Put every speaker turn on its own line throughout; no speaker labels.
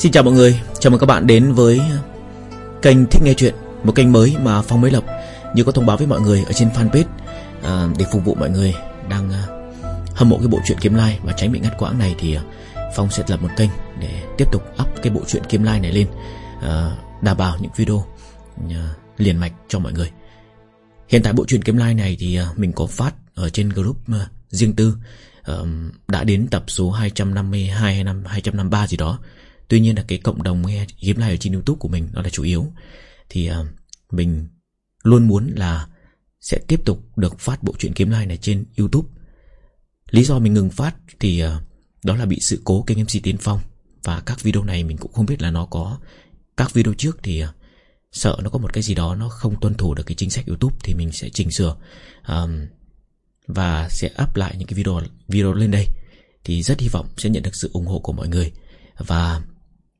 Xin chào mọi người, chào mừng các bạn đến với kênh Thích Nghe Chuyện Một kênh mới mà Phong mới lập Như có thông báo với mọi người ở trên fanpage à, Để phục vụ mọi người đang à, hâm mộ cái bộ truyện Kiếm Lai Và tránh bị ngắt quãng này thì à, Phong sẽ lập một kênh để tiếp tục up cái bộ truyện Kiếm Lai này lên à, Đảm bảo những video à, liền mạch cho mọi người. Hiện tại bộ truyện Kiếm Lai này thì à, mình có phát ở trên group à, riêng tư à, Đã đến tập số 252 hay năm 253 gì đó. Tuy nhiên là cái cộng đồng nghe kiếm live ở trên youtube của mình Nó là chủ yếu. Thì uh, mình luôn muốn là Sẽ tiếp tục được phát bộ truyện kiếm live này trên youtube. Lý do mình ngừng phát Thì uh, đó là bị sự cố kênh MC Tiến Phong. Và các video này mình cũng không biết là nó có Các video trước thì uh, Sợ nó có một cái gì đó Nó không tuân thủ được cái chính sách youtube Thì mình sẽ chỉnh sửa. Um, Và sẽ up lại những cái video video lên đây. Thì rất hy vọng sẽ nhận được sự ủng hộ của mọi người. Và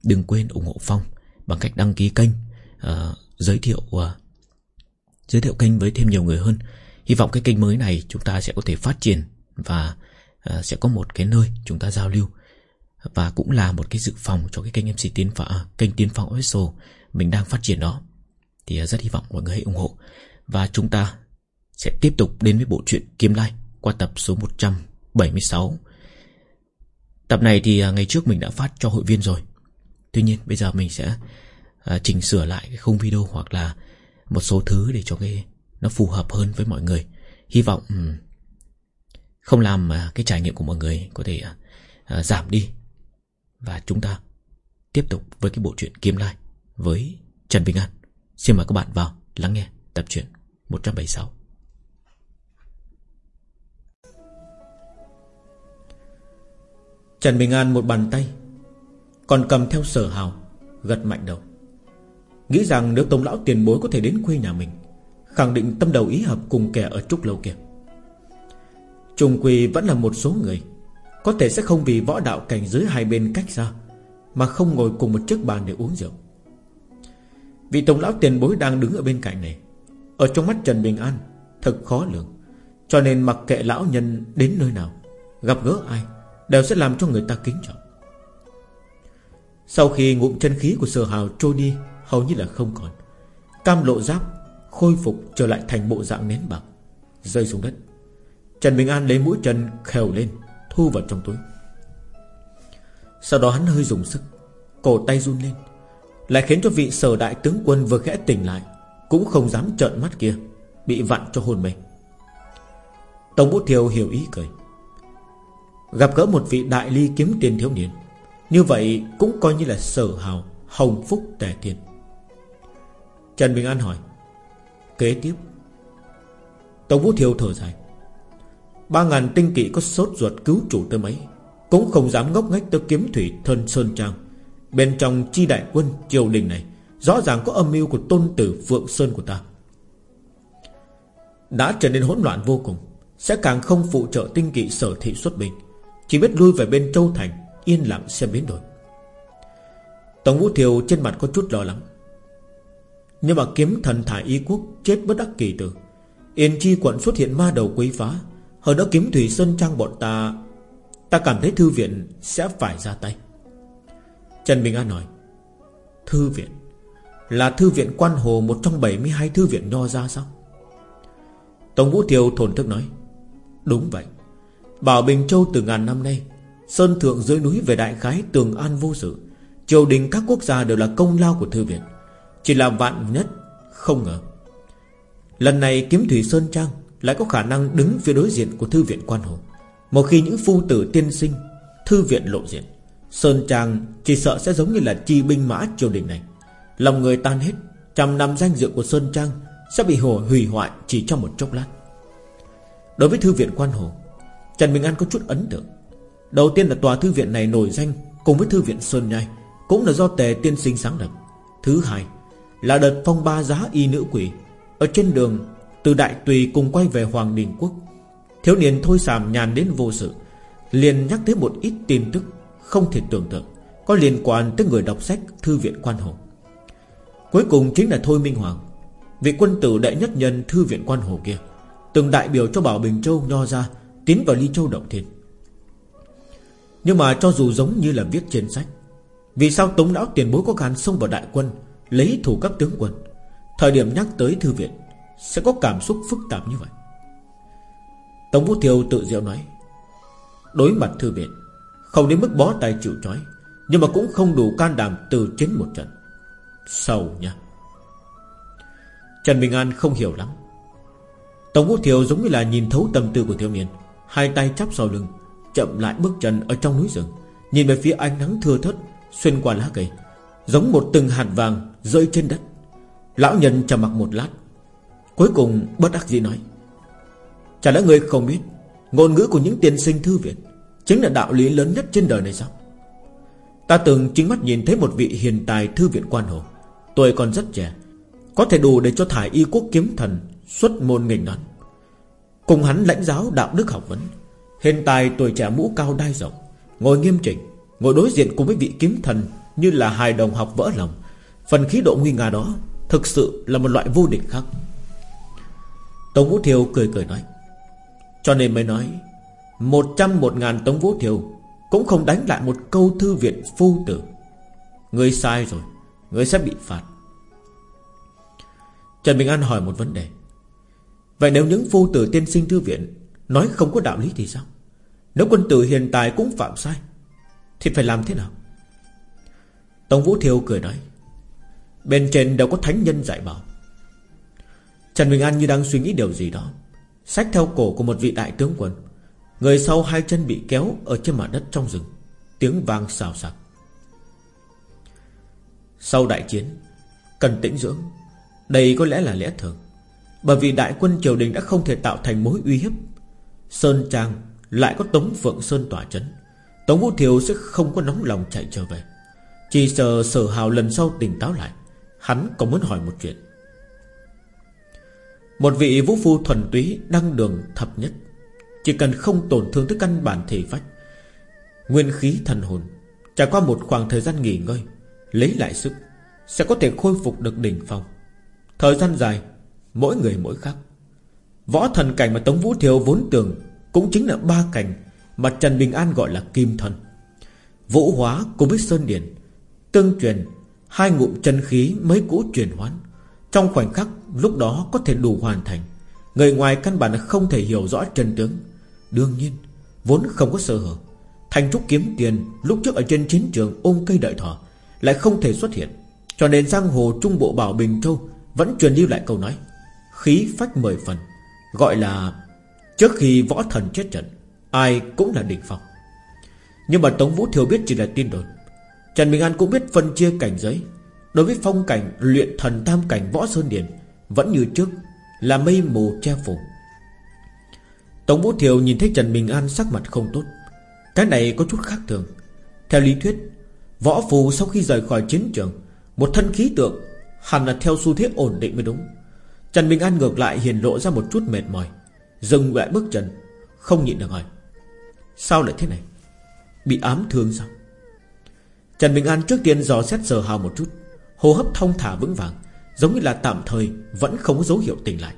Đừng quên ủng hộ Phong Bằng cách đăng ký kênh uh, Giới thiệu uh, Giới thiệu kênh với thêm nhiều người hơn. Hy vọng cái kênh mới này chúng ta sẽ có thể phát triển Và uh, sẽ có một cái nơi chúng ta giao lưu Và cũng là một cái dự phòng cho cái kênh MC Tiến Phong à, Kênh Tiến Phong Official Mình đang phát triển đó. Thì uh, rất hy vọng mọi người hãy ủng hộ Và chúng ta sẽ tiếp tục đến với bộ truyện Kiếm Lai Qua tập số 176 Tập này thì ngày trước mình đã phát cho hội viên rồi. Tuy nhiên bây giờ mình sẽ à, chỉnh sửa lại cái khung video hoặc là một số thứ để cho cái nó phù hợp hơn với mọi người. Hy vọng um, không làm uh, cái trải nghiệm của mọi người có thể à, giảm đi. Và chúng ta tiếp tục với cái bộ truyện Kiếm Lai với Trần Bình An. Xin mời các bạn vào lắng nghe tập truyện 176. Trần Bình An một bàn tay còn cầm theo sở hào, Gật mạnh đầu. Nghĩ rằng nếu tông lão tiền bối có thể đến quê nhà mình, Khẳng định tâm đầu ý hợp cùng kẻ ở trúc lâu kia. Trung quỳ vẫn là một số người, Có thể sẽ không vì võ đạo cảnh giới hai bên cách xa, Mà không ngồi cùng một chiếc bàn để uống rượu. Vị tổng lão tiền bối đang đứng ở bên cạnh này, Ở trong mắt Trần Bình An, Thật khó lường. Cho nên mặc kệ lão nhân đến nơi nào, Gặp gỡ ai, Đều sẽ làm cho người ta kính trọng sau khi ngụm chân khí của sở hào trôi đi, Hầu như là không còn. Cam lộ giáp Khôi phục trở lại thành bộ dạng nén bạc, Rơi xuống đất. Trần Bình An lấy mũi chân khều lên, Thu vào trong túi. Sau đó hắn hơi dùng sức, Cổ tay run lên, Lại khiến cho vị sở đại tướng quân vừa khẽ tỉnh lại, Cũng không dám trợn mắt kia, Bị vặn cho hồn mê. Tổng Vũ Thiều hiểu ý cười. Gặp gỡ một vị đại ly kiếm tiền thiếu niên như vậy cũng coi như là sở hào, Hồng phúc tề thiên Trần Bình An hỏi, Kế tiếp? Tổng Vũ Thiêu thở dài, Ba ngàn tinh kỵ có sốt ruột cứu chủ tới mấy, Cũng không dám ngốc nghếch tới kiếm thủy thân Sơn Trang. Bên trong chi đại quân triều đình này, Rõ ràng có âm mưu của tôn tử Phượng Sơn của ta. Đã trở nên hỗn loạn vô cùng, Sẽ càng không phụ trợ tinh kỵ sở thị xuất binh. Chỉ biết lui về bên Châu Thành Yên lặng xem biến đổi. Tổng Vũ Thiều trên mặt có chút lo lắng. Nhưng mà kiếm thần thải y quốc Chết bất đắc kỳ tử. Yên chi quận xuất hiện ma đầu quấy phá. Hơn đó kiếm thủy sơn trang bọn ta Ta cảm thấy thư viện sẽ phải ra tay. Trần Bình An nói, Thư viện? Là thư viện quan hồ Một trong 72 thư viện nho ra sao? Tổng Vũ Thiều thổn thức nói, Đúng vậy. Bảo Bình Châu từ ngàn năm nay Sơn thượng dưới núi về đại khái tường an vô sự. Triều đình các quốc gia đều là công lao của thư viện. Chỉ là vạn nhất, Không ngờ. Lần này kiếm thủy Sơn Trang Lại có khả năng đứng phía đối diện của thư viện quan hồ. Một khi những phu tử tiên sinh, Thư viện lộ diện, Sơn Trang chỉ sợ sẽ giống như là chi binh mã triều đình này. Lòng người tan hết, Trăm năm danh dự của Sơn Trang Sẽ bị hồ hủy hoại chỉ trong một chốc lát. Đối với thư viện quan hồ, Trần Bình An có chút ấn tượng. Đầu tiên là tòa thư viện này nổi danh Cùng với thư viện Sơn Nhai, Cũng là do tề tiên sinh sáng lập. Thứ hai là đợt phong ba giá y nữ quỷ Ở trên đường Từ Đại Tùy cùng quay về Hoàng Đình Quốc. Thiếu niên thôi sàm nhàn đến vô sự, liền nhắc tới một ít tin tức Không thể tưởng tượng, Có liên quan tới người đọc sách Thư viện Quan Hồ Cuối cùng chính là Thôi Minh Hoàng, Vị quân tử đại nhất nhân Thư viện Quan Hồ kia, Từng đại biểu cho Bảo Bình Châu nho ra, Tiến vào Ly Châu Động Thiên. Nhưng mà cho dù giống như là viết trên sách, Vì sao Tống Lão tiền bối có gan xông vào đại quân, Lấy thủ cấp tướng quân? Thời điểm nhắc tới thư viện, Sẽ có cảm xúc phức tạp như vậy. Tống Vũ Thiều tự diệu nói, Đối mặt thư viện, Không đến mức bó tay chịu trói, Nhưng mà cũng không đủ can đảm từ chiến một trận. Sầu nha. Trần Bình An không hiểu lắm. Tống Vũ Thiều giống như là nhìn thấu tâm tư của thiếu niên, Hai tay chắp sau lưng Chậm lại bước chân ở trong núi rừng, Nhìn về phía ánh nắng thưa thớt Xuyên qua lá cây, Giống một từng hạt vàng rơi trên đất. Lão nhân trầm mặc một lát, Cuối cùng bất đắc dĩ nói, Chả lẽ người không biết, Ngôn ngữ của những tiên sinh thư viện Chính là đạo lý lớn nhất trên đời này sao? Ta từng chính mắt nhìn thấy một vị hiền tài thư viện quan hồ, tuổi còn rất trẻ, Có thể đủ để cho thải y quốc kiếm thần Xuất môn nghịch đón. Cùng hắn lãnh giáo đạo đức học vấn Hiện tại tuổi trẻ mũ cao đai rộng, Ngồi nghiêm chỉnh, Ngồi đối diện cùng với vị kiếm thần Như là hài đồng học vỡ lòng. Phần khí độ nguy nga đó Thực sự là một loại vô địch khác. Tống Vũ Thiều cười cười nói, Cho nên mới nói, Một trăm một ngàn Tống Vũ Thiều Cũng không đánh lại một câu thư viện phu tử. Người sai rồi Người sẽ bị phạt. Trần Bình An hỏi một vấn đề, Vậy nếu những phu tử tiên sinh thư viện Nói không có đạo lý thì sao? Nếu quân tử hiện tại cũng phạm sai, Thì phải làm thế nào? Tống Vũ Thiêu cười nói, Bên trên đều có thánh nhân dạy bảo. Trần Bình An như đang suy nghĩ điều gì đó, Xách theo cổ của một vị đại tướng quân, Người sau hai chân bị kéo Ở trên mặt đất trong rừng, Tiếng vang xào xạc. Sau đại chiến, Cần tĩnh dưỡng, Đây có lẽ là lẽ thường, Bởi vì đại quân triều đình đã không thể tạo thành mối uy hiếp. Sơn Trang Lại có Tống Phượng Sơn tỏa chấn. Tống Vũ Thiều sẽ không có nóng lòng chạy trở về. Chỉ sợ sở hào lần sau tỉnh táo lại, Hắn còn muốn hỏi một chuyện. Một vị vũ phu thuần túy Đăng đường thập nhất, Chỉ cần không tổn thương tới căn bản thể phách, Nguyên khí thần hồn, Trải qua một khoảng thời gian nghỉ ngơi, Lấy lại sức, Sẽ có thể khôi phục được đỉnh phong. Thời gian dài, Mỗi người mỗi khác. Võ thần cảnh mà Tống Vũ Thiều vốn tưởng Cũng chính là ba cảnh Mà Trần Bình An gọi là kim thần. Vũ hóa cùng với Sơn Điển, Tương truyền, Hai ngụm chân khí mới cũ truyền hoán, Trong khoảnh khắc lúc đó có thể đủ hoàn thành. Người ngoài căn bản là không thể hiểu rõ chân tướng. Đương nhiên, Vốn không có sơ hở Thành trúc kiếm tiền lúc trước ở trên chiến trường ôm cây đợi thỏ Lại không thể xuất hiện. Cho nên giang hồ trung bộ bảo Bình Châu Vẫn truyền lưu lại câu nói, Khí phách mười phần. Gọi là, Trước khi võ thần chết trận, Ai cũng là đỉnh phong. Nhưng mà Tống Vũ Thiều biết chỉ là tin đồn. Trần Bình An cũng biết phân chia cảnh giới. Đối với phong cảnh luyện thần tam cảnh võ sơn điển, Vẫn như trước, Là mây mù che phủ. Tống Vũ Thiều nhìn thấy Trần Bình An sắc mặt không tốt. Cái này có chút khác thường. Theo lý thuyết, Võ phù sau khi rời khỏi chiến trường, Một thân khí tượng Hẳn là theo xu thế ổn định mới đúng. Trần Bình An ngược lại hiền lộ ra một chút mệt mỏi, Dừng lại bước chân, Không nhịn được hỏi, Sao lại thế này? Bị ám thương sao? Trần Bình An trước tiên dò xét sờ hào một chút, Hô hấp thông thả vững vàng, Giống như là tạm thời Vẫn không có dấu hiệu tỉnh lại.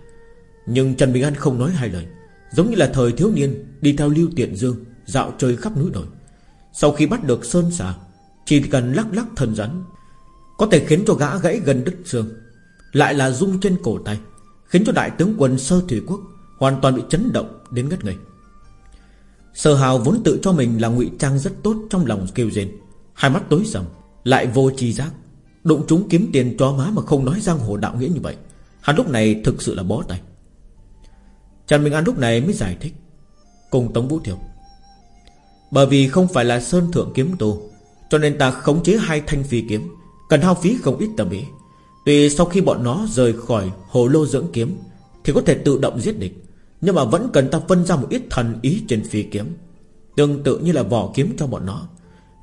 Nhưng Trần Bình An không nói hai lời, Giống như là thời thiếu niên Đi theo Lưu Tiện Dương Dạo chơi khắp núi đồi. Sau khi bắt được Sơn xà, Chỉ cần lắc lắc thân rắn, Có thể khiến cho gã gãy gần đứt xương lại là rung trên cổ tay, Khiến cho đại tướng quân Sơ Thủy Quốc Hoàn toàn bị chấn động đến ngất ngây. Sở hào vốn tự cho mình là ngụy trang rất tốt Trong lòng kêu rên, Hai mắt tối sầm, Lại vô chi giác, Đụng chúng kiếm tiền cho má mà không nói giang hồ đạo nghĩa như vậy. Hắn lúc này thực sự là bó tay. Trần Minh An lúc này mới giải thích, Cùng Tống Vũ Thiều, Bởi vì không phải là Sơn Thượng kiếm tù Cho nên ta khống chế hai thanh phi kiếm, Cần hao phí không ít tầm ý Tuy sau khi bọn nó rời khỏi hồ lô dưỡng kiếm, Thì có thể tự động giết địch, Nhưng mà vẫn cần ta phân ra một ít thần ý trên phi kiếm. Tương tự như là vỏ kiếm cho bọn nó.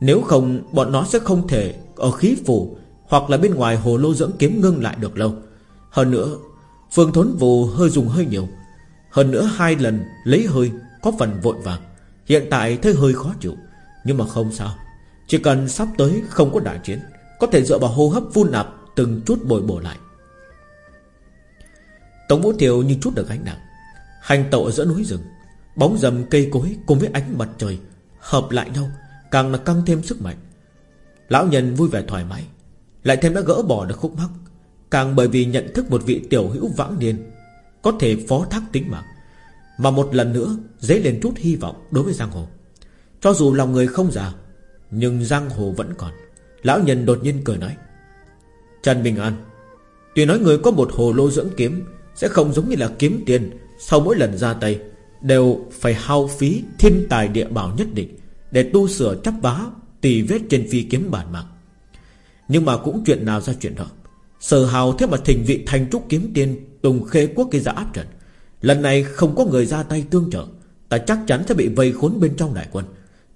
Nếu không, bọn nó sẽ không thể Ở khí phủ Hoặc là bên ngoài hồ lô dưỡng kiếm ngưng lại được lâu. Hơn nữa, Phương thốn vù hơi dùng hơi nhiều. Hơn nữa, hai lần lấy hơi Có phần vội vàng. Hiện tại thấy hơi khó chịu, Nhưng mà không sao. Chỉ cần sắp tới không có đại chiến, Có thể dựa vào hô hấp phun nạp Từng chút bồi bổ lại. Tống Vũ Thiều như chút được ánh nặng, Hành tẩu giữa núi rừng, Bóng rầm cây cối cùng với ánh mặt trời Hợp lại nhau Càng là căng thêm sức mạnh. Lão nhân vui vẻ thoải mái, Lại thêm đã gỡ bỏ được khúc mắc, Càng bởi vì nhận thức một vị tiểu hữu vãng niên Có thể phó thác tính mạng, Mà một lần nữa Dấy lên chút hy vọng đối với Giang Hồ. Cho dù lòng người không già, Nhưng Giang Hồ vẫn còn. Lão nhân đột nhiên cười nói Trần Bình An. Tuy nói người có một hồ lô dưỡng kiếm Sẽ không giống như là kiếm tiền, Sau mỗi lần ra tay, Đều phải hao phí thiên tài địa bảo nhất định Để tu sửa chắp vá Tì vết trên phi kiếm bản mạng Nhưng mà cũng chuyện nào ra chuyện đó Sở hào thế mà thình vị thành trúc kiếm tiên Tùng khê quốc gây ra áp trận. Lần này không có người ra tay tương trợ, Ta chắc chắn sẽ bị vây khốn bên trong đại quân.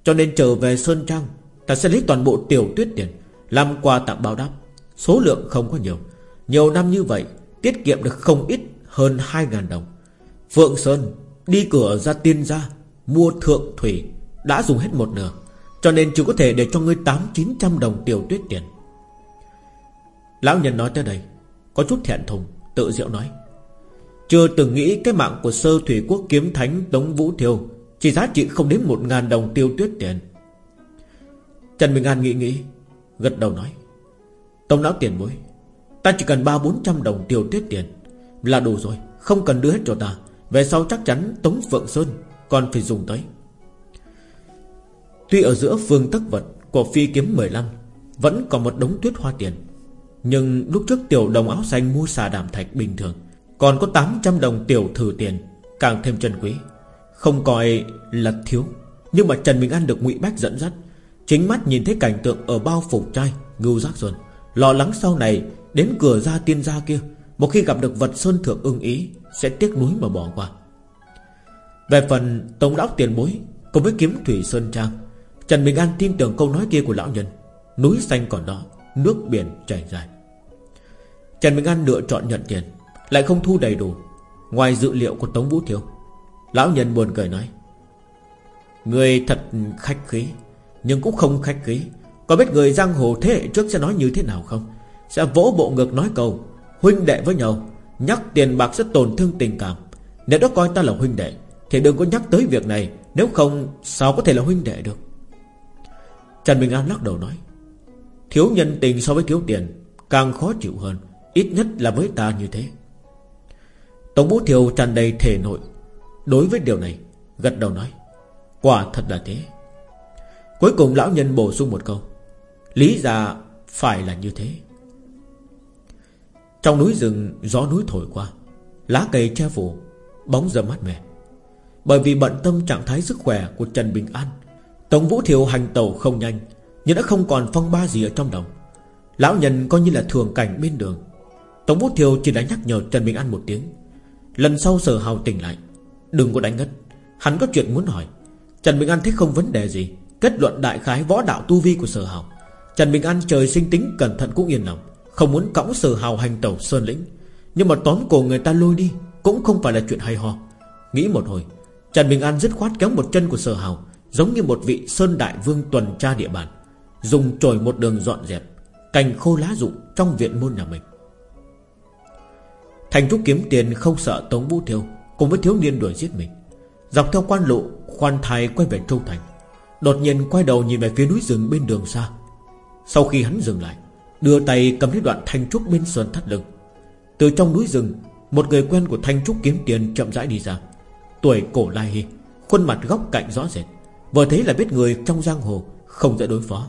Cho nên trở về Sơn Trang, Ta sẽ lấy toàn bộ tiểu tuyết tiền, Làm quà tặng báo đáp. Số lượng không có nhiều. Nhiều năm như vậy, Tiết kiệm được không ít, hơn 2.000 đồng. Phượng Sơn Đi cửa ra tiên gia, Mua thượng thủy, Đã dùng hết một nửa, Cho nên chỉ có thể để cho ngươi 8-900 đồng tiểu tuyết tiền. Lão nhân nói tới đây, Có chút thẹn thùng, Tự diệu nói, Chưa từng nghĩ cái mạng của sơ thủy quốc kiếm thánh Tống Vũ Thiêu, Chỉ giá trị không đến một ngàn đồng tiêu tuyết tiền. Trần Bình An nghĩ nghĩ, Gật đầu nói Tống lão tiền bối, Ta chỉ cần ba bốn trăm đồng tiêu tuyết tiền Là đủ rồi, Không cần đưa hết cho ta. Về sau chắc chắn Tống Phượng Sơn Còn phải dùng tới. Tuy ở giữa phương tất vật Của phi kiếm 15 Vẫn còn một đống tuyết hoa tiền, Nhưng lúc trước tiểu đồng áo xanh mua xà đảm thạch bình thường, Còn có 800 đồng tiểu thử tiền, Càng thêm chân quý. Không coi là thiếu, Nhưng mà Trần Bình An được ngụy Bách dẫn dắt, Chính mắt nhìn thấy cảnh tượng ở bao phủ trai, Ngưu giác sơn Lo lắng sau này, Đến cửa ra tiên gia kia, Một khi gặp được vật sơn thượng ưng ý, Sẽ tiếc nuối mà bỏ qua. Về phần tổng lão tiền bối, Cùng với kiếm thủy sơn trang, Trần Bình An tin tưởng câu nói kia của lão nhân. Núi xanh còn đó, Nước biển chảy dài. Trần Bình An lựa chọn nhận tiền, Lại không thu đầy đủ, Ngoài dự liệu của Tống Vũ Thiếu. Lão nhân buồn cười nói, Người thật khách khí, Nhưng cũng không khách khí. Có biết người giang hồ thế hệ trước sẽ nói như thế nào không? Sẽ vỗ bộ ngực nói câu, Huynh đệ với nhau, Nhắc tiền bạc sẽ tổn thương tình cảm. Nếu đó coi ta là huynh đệ, Thì đừng có nhắc tới việc này. Nếu không, sao có thể là huynh đệ được? Trần Bình An lắc đầu nói, Thiếu nhân tình so với thiếu tiền, Càng khó chịu hơn. Ít nhất là với ta như thế. Tổng Vũ Thiều tràn đầy thể nội. Đối với điều này, Gật đầu nói, Quả thật là thế. Cuối cùng lão nhân bổ sung một câu Lý ra phải là như thế. Trong núi rừng, Gió núi thổi qua, Lá cây che phủ, Bóng dâm mát mẻ. Bởi vì bận tâm trạng thái sức khỏe của Trần Bình An Tổng Vũ Thiều hành tàu không nhanh, Nhưng đã không còn phong ba gì ở trong đồng. Lão nhân coi như là thường cảnh bên đường. Tổng Vũ Thiều chỉ đã nhắc nhở Trần Bình An một tiếng. Lần sau sở hào tỉnh lại, Đừng có đánh ngất. Hắn có chuyện muốn hỏi. Trần Bình An thấy không vấn đề gì, Kết luận đại khái võ đạo tu vi của sở hào. Trần Bình An trời sinh tính cẩn thận cũng yên lòng, Không muốn cõng sở hào hành tẩu sơn lĩnh. Nhưng mà tóm cổ người ta lôi đi Cũng không phải là chuyện hay ho. Nghĩ một hồi, Trần Bình An dứt khoát kéo một chân của sở hào, Giống như một vị sơn đại vương tuần tra địa bàn, Dùng trồi một đường dọn dẹp, Cành khô lá rụng trong viện môn nhà mình. Thành trúc kiếm tiền không sợ Tống Vũ Thiêu Cùng với thiếu niên đuổi giết mình. Dọc theo quan lộ, khoan thai quay về Châu Thành, Đột nhiên quay đầu nhìn về phía núi rừng bên đường xa. Sau khi hắn dừng lại, Đưa tay cầm lấy đoạn thanh trúc bên sườn thắt lưng. Từ trong núi rừng, Một người quen của thanh trúc kiếm tiền chậm rãi đi ra. Tuổi cổ lai hy Khuôn mặt góc cạnh rõ rệt. Vừa thấy là biết người trong giang hồ, Không dễ đối phó.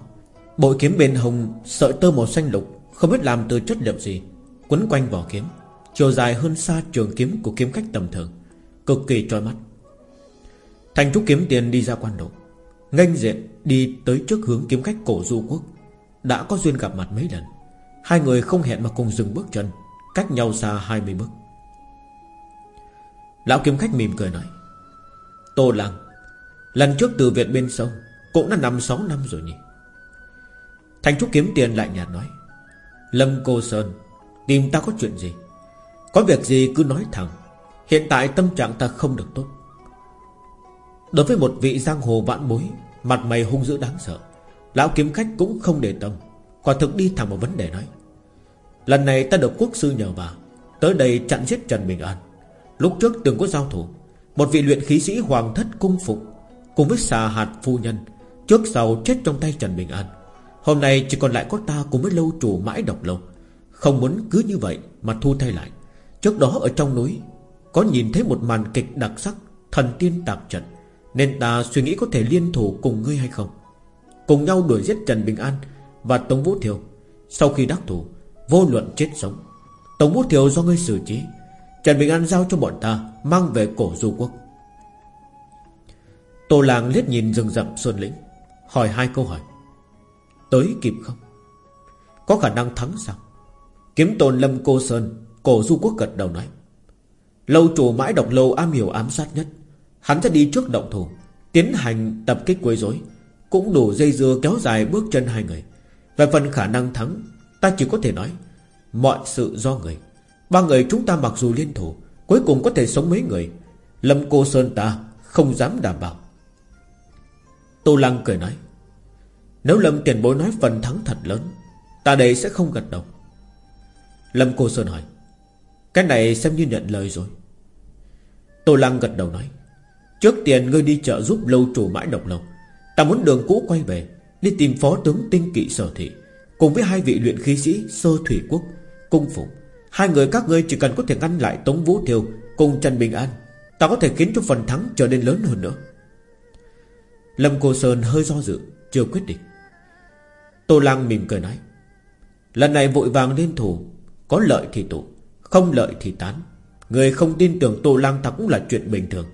Bội kiếm bên hồng sợi tơ màu xanh lục, Không biết làm từ chất liệu gì, Quấn quanh vỏ kiếm, Chiều dài hơn xa trường kiếm của kiếm khách tầm thường, Cực kỳ trói mắt. Thành trúc kiếm tiền đi ra quan độ Nganh diện đi tới trước hướng kiếm khách cổ du quốc. Đã có duyên gặp mặt mấy lần. Hai người không hẹn mà cùng dừng bước chân, Cách nhau xa 20 bước. Lão kiếm khách mỉm cười nói, Tô Lăng, Lần trước từ Việt bên sông Cũng đã năm sáu năm rồi nhỉ? Thành Trúc kiếm tiền lại nhạt nói, Lâm Cô Sơn, Tìm ta có chuyện gì? Có việc gì cứ nói thẳng, Hiện tại tâm trạng ta không được tốt. Đối với một vị giang hồ vạn bối, Mặt mày hung dữ đáng sợ Lão kiếm khách cũng không để tâm, Quả thực đi thẳng vào vấn đề nói. Lần này ta được quốc sư nhờ vào, Tới đây chặn giết Trần Bình An. Lúc trước từng có giao thủ, Một vị luyện khí sĩ hoàng thất cung phục, Cùng với xà hạt phu nhân, Trước sau chết trong tay Trần Bình An. Hôm nay chỉ còn lại có ta cùng với lâu chủ mãi độc lâu. Không muốn cứ như vậy mà thu thay lại. Trước đó ở trong núi, Có nhìn thấy một màn kịch đặc sắc, Thần tiên tạp trận Nên ta suy nghĩ có thể liên thủ cùng ngươi hay không? Cùng nhau đuổi giết Trần Bình An Và Tống Vũ Thiều. Sau khi đắc thủ, Vô luận chết sống. Tống Vũ Thiều do ngươi xử trí, Trần Bình An giao cho bọn ta Mang về cổ du quốc. Tô Làng liếc nhìn rừng rậm Sơn Lĩnh, Hỏi hai câu hỏi. Tới kịp không? Có khả năng thắng sao? Kiếm tôn lâm cô Sơn, Cổ du quốc gật đầu nói. Lâu chủ mãi độc lâu am hiểu ám sát nhất. Hắn sẽ đi trước động thủ, Tiến hành tập kích quấy rối. Cũng đủ dây dưa kéo dài bước chân hai người. Về phần khả năng thắng, Ta chỉ có thể nói, Mọi sự do người. Ba người chúng ta mặc dù liên thủ, Cuối cùng có thể sống mấy người. Lâm cô Sơn ta không dám đảm bảo. Tô Lăng cười nói, Nếu Lâm tiền bối nói phần thắng thật lớn, Ta đây sẽ không gật đầu. Lâm cô Sơn hỏi, Cái này xem như nhận lời rồi. Tô Lăng gật đầu nói, Trước tiền ngươi đi chợ giúp lâu chủ mãi độc lâu Ta muốn đường cũ quay về, Đi tìm phó tướng tinh kỵ sở thị, Cùng với hai vị luyện khí sĩ Sơ Thủy Quốc, Cung Phục Hai người các ngươi chỉ cần có thể ngăn lại Tống Vũ Thiều Cùng Trần Bình An, Ta có thể khiến cho phần thắng trở nên lớn hơn nữa. Lâm Cô Sơn hơi do dự, Chưa quyết định. Tô lang mỉm cười nói, Lần này vội vàng lên thủ, Có lợi thì tụ, Không lợi thì tán. Người không tin tưởng Tô lang ta cũng là chuyện bình thường.